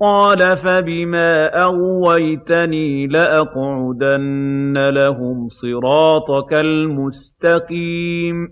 قَالَ فَبِمَا أَغْوَيْتَنِي لَأَقْعُدَنَّ لَهُمْ صِرَاطَكَ الْمُسْتَقِيمَ